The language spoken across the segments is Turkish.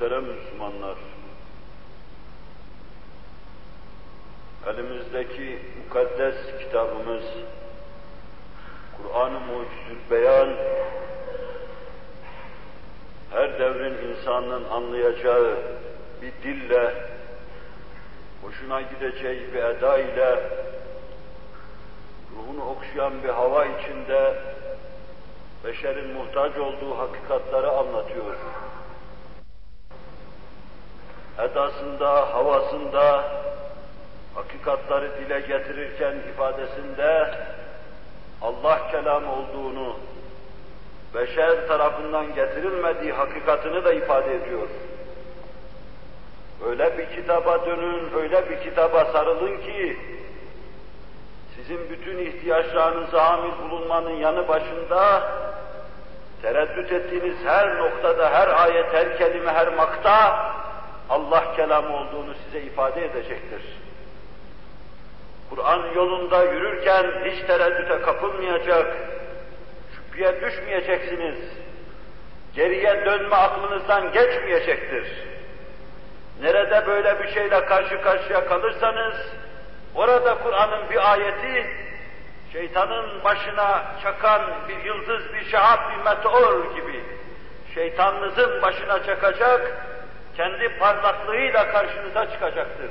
Muhterem Müslümanlar, elimizdeki mukaddes kitabımız, Kur'an-ı Mucizül Beyan, her devrin insanın anlayacağı bir dille, hoşuna gideceği bir eda ile, ruhunu okşayan bir hava içinde, beşerin muhtaç olduğu hakikatları anlatıyor edasında, havasında, hakikatları dile getirirken ifadesinde Allah kelamı olduğunu, beşer tarafından getirilmediği hakikatını da ifade ediyor. Öyle bir kitaba dönün, öyle bir kitaba sarılın ki, sizin bütün ihtiyaçlarınızı hamil bulunmanın yanı başında, tereddüt ettiğiniz her noktada, her ayet, her kelime, her makta, Allah kelamı olduğunu size ifade edecektir. Kur'an yolunda yürürken hiç tereddüte kapılmayacak, şüpheye düşmeyeceksiniz. Geriye dönme aklınızdan geçmeyecektir. Nerede böyle bir şeyle karşı karşıya kalırsanız, orada Kur'an'ın bir ayeti, şeytanın başına çakan bir yıldız, bir şahap, bir meteor gibi, şeytanınızın başına çakacak, kendi parlaklığıyla karşınıza çıkacaktır.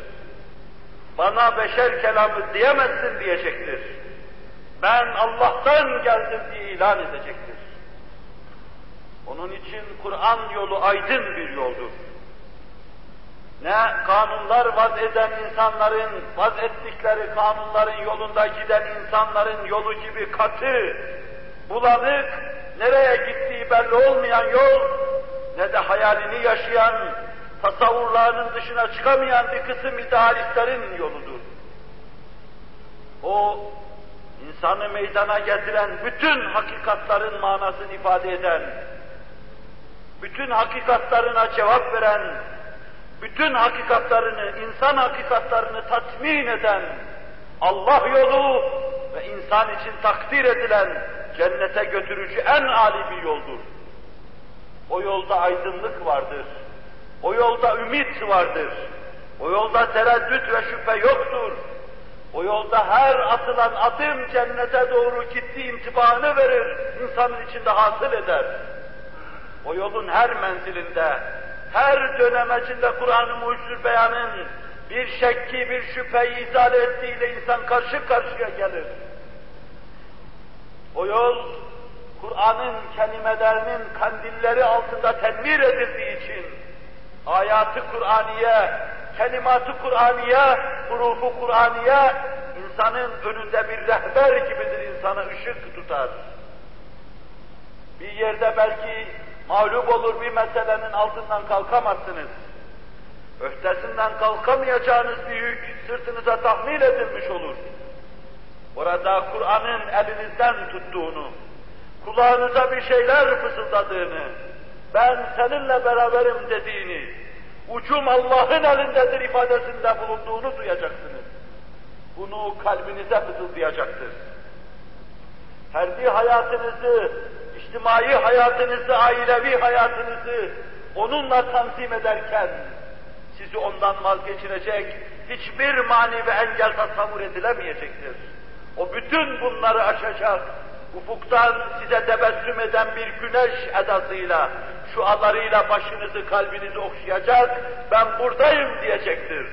Bana beşer kelamı diyemezsin diyecektir. Ben Allah'tan geldim diye ilan edecektir. Onun için Kur'an yolu aydın bir yoldur. Ne kanunlar vaz eden insanların, vaz ettikleri kanunların yolunda giden insanların yolu gibi katı, bulanık, nereye gittiği belli olmayan yol, ne de hayalini yaşayan, tasavvurlarının dışına çıkamayan bir kısım idealistlerin yoludur. O, insanı meydana getiren bütün hakikatların manasını ifade eden, bütün hakikatlarına cevap veren, bütün hakikatlarını, insan hakikatlarını tatmin eden Allah yolu ve insan için takdir edilen cennete götürücü en âli bir yoldur. O yolda aydınlık vardır. O yolda ümit vardır. O yolda tereddüt ve şüphe yoktur. O yolda her atılan adım cennete doğru gittiği intibahını verir, insanın içinde hasıl eder. O yolun her menzilinde, her dönemecinde Kur'an-ı Mucizül Beyan'ın bir şekki, bir şüpheyi izale ettiğiyle insan karşı karşıya gelir. O yol, Kur'an'ın kelimelerinin kandilleri altında tenvir edildiği için, ayatı Kur'aniye, kelimatı Kur'aniye, hurufu Kur'aniye, insanın önünde bir rehber gibidir, insana ışık tutar. Bir yerde belki mağlup olur bir meselenin altından kalkamazsınız. Öhtesinden kalkamayacağınız bir yük sırtınıza tahmil edilmiş olur. Orada Kur'an'ın elinizden tuttuğunu, kulağınıza bir şeyler fısıldadığını, ben seninle beraberim dediğini, ucum Allah'ın elindedir ifadesinde bulunduğunu duyacaksınız. Bunu kalbinize fısıldayacaktır. Ferdi hayatınızı, içtimai hayatınızı, ailevi hayatınızı onunla tanzim ederken sizi ondan vazgeçirecek hiçbir mani ve engel tasavvur edilemeyecektir. O bütün bunları aşacak, ufuktan size tebessüm eden bir güneş edasıyla, şu alarıyla başınızı, kalbinizi okşayacak, ben buradayım diyecektir.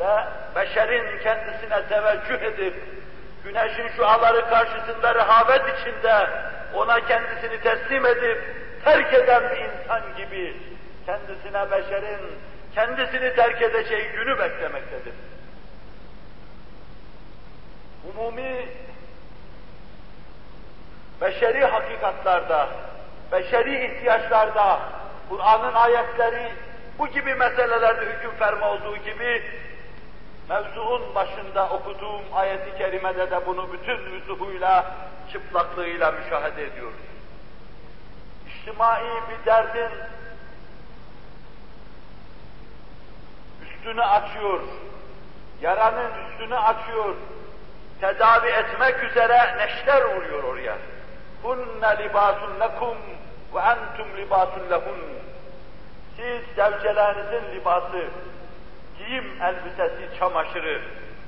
Ve beşerin kendisine teveccüh edip, güneşin şu aları karşısında rehavet içinde, ona kendisini teslim edip, terk eden bir insan gibi, kendisine beşerin, kendisini terk edeceği günü beklemektedir. Umumi beşeri hakikatlarda, beşeri ihtiyaçlarda, Kur'an'ın ayetleri bu gibi meselelerde hüküm ferma olduğu gibi, mevzuun başında okuduğum ayeti kerimede de bunu bütün vüzuhuyla, çıplaklığıyla müşahede ediyoruz. İçtimai bir derdin üstünü açıyor, yaranın üstünü açıyor, tedavi etmek üzere neşter vuruyor oraya. Hunne libasun lekum ve entum libasun lehun. Siz zevcelerinizin libası, giyim elbisesi, çamaşırı,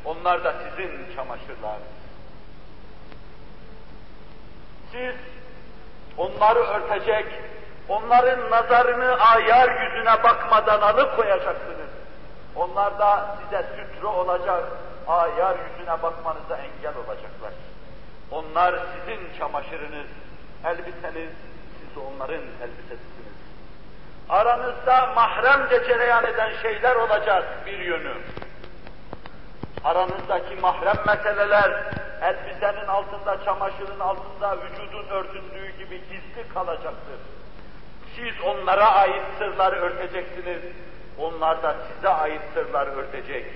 onlar da sizin çamaşırlarınız. Siz onları örtecek, onların nazarını ayar yüzüne bakmadan alıkoyacaksınız. Onlar da size sütre olacak, ayar yüzüne bakmanıza engel olacaklar. Onlar sizin çamaşırınız, elbiseniz, siz onların elbisesisiniz. Aranızda mahremce cereyan eden şeyler olacak bir yönü. Aranızdaki mahrem meseleler, elbisenin altında, çamaşırın altında, vücudun örtündüğü gibi gizli kalacaktır. Siz onlara ait sırları örteceksiniz, onlar da size ait sırları örtecek.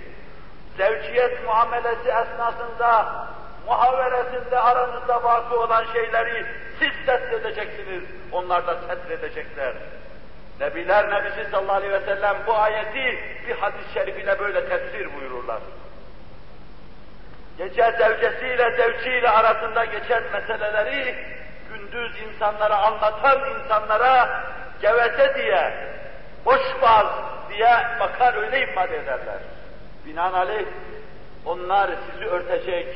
Zevciyet muamelesi esnasında, muhaveresinde aranızda vakı olan şeyleri siz setredeceksiniz, onlar da setredecekler. Nebiler Nebisi sallallahu aleyhi ve sellem bu ayeti bir hadis-i şerifiyle böyle tefsir buyururlar. Gece zevcesiyle zevciyle arasında geçen meseleleri gündüz insanlara anlatan insanlara geveze diye, boşbaz diye bakar öyle ifade ederler. Binaenaleyh onlar sizi örtecek,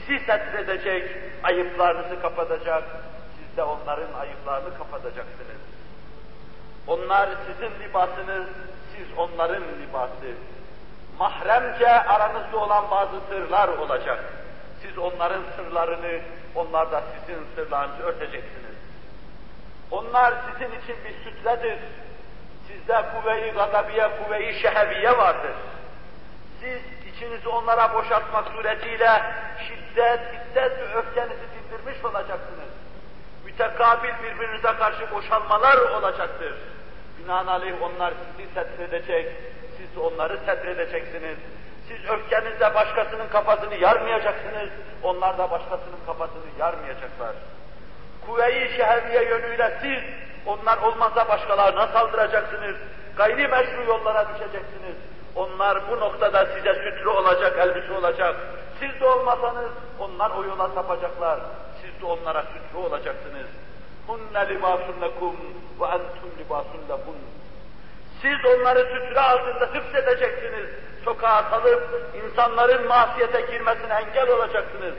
sizi setredecek, ayıplarınızı kapatacak, siz de onların ayıplarını kapatacaksınız. Onlar sizin libasınız, siz onların libası. Mahremce aranızda olan bazı sırlar olacak. Siz onların sırlarını, onlar da sizin sırlarınızı örteceksiniz. Onlar sizin için bir sütledir. Sizde kuvve-i gadabiye, kuvve-i şeheviye vardır. Siz içinizi onlara boşaltmak suretiyle şiddet, şiddet ve öfkenizi dindirmiş olacaksınız. Mütekabil birbirinize karşı boşalmalar olacaktır. Binaenaleyh onlar sizi setredecek, siz onları setredeceksiniz. Siz öfkenizle başkasının kafasını yarmayacaksınız, onlar da başkasının kafasını yarmayacaklar. Kuvve-i şehriye yönüyle siz, onlar olmazsa başkalarına saldıracaksınız, gayri meşru yollara düşeceksiniz. Onlar bu noktada size sütlü olacak, elbise olacak. Siz de olmasanız onlar o yola sapacaklar. Siz de onlara sütlü olacaksınız. Hunne libasun lekum ve entum libasun lehun. Siz onları sütre altında hıfzedeceksiniz. Sokağa salıp insanların masiyete girmesine engel olacaksınız.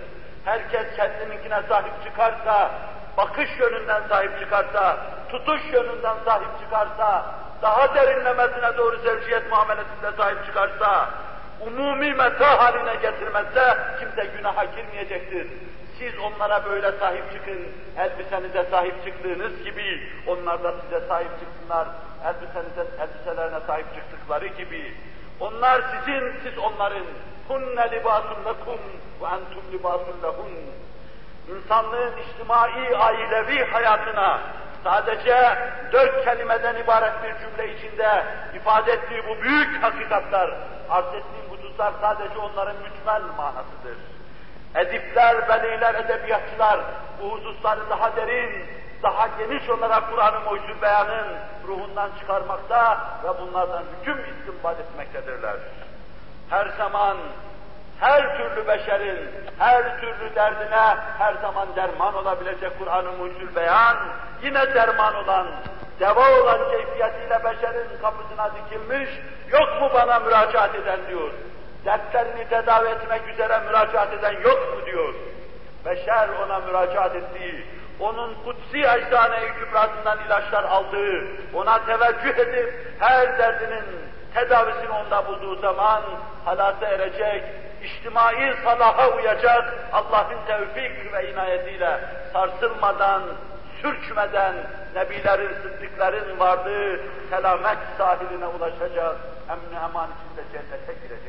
Herkes kendininkine sahip çıkarsa, bakış yönünden sahip çıkarsa, tutuş yönünden sahip çıkarsa, daha derinlemesine doğru zevciyet muamelesinde sahip çıkarsa, umumi meta haline getirmezse kimse günaha girmeyecektir. Siz onlara böyle sahip çıkın, elbisenize sahip çıktığınız gibi onlar da size sahip çıksınlar, elbisenize, elbiselerine sahip çıktıkları gibi. Onlar sizin, siz onların. Hunne libasun lekum ve entum libasun lehun. İnsanlığın içtimai, ailevi hayatına sadece dört kelimeden ibaret bir cümle içinde ifade ettiği bu büyük hakikatler, arz ettiğim hususlar sadece onların mücmel manasıdır. Edipler, veliler, edebiyatçılar bu hususları daha derin, daha geniş olarak Kur'an-ı Mucizül Beyan'ın ruhundan çıkarmakta ve bunlardan hüküm istinbat etmektedirler. Her zaman her türlü beşerin, her türlü derdine her zaman derman olabilecek Kur'an-ı Mucizül Beyan, yine derman olan, deva olan keyfiyetiyle beşerin kapısına dikilmiş, yok mu bana müracaat eden diyor. Dertlerini tedavi etmek üzere müracaat eden yok mu diyor. Beşer ona müracaat ettiği, onun kutsi eczane-i kübrasından ilaçlar aldığı, ona teveccüh edip her derdinin tedavisini onda bulduğu zaman halata erecek, içtimai salaha uyacak, Allah'ın tevfik ve inayetiyle sarsılmadan, sürçmeden, nebilerin, sıddıkların vardığı selamet sahiline ulaşacak, emni eman içinde cennete girecek.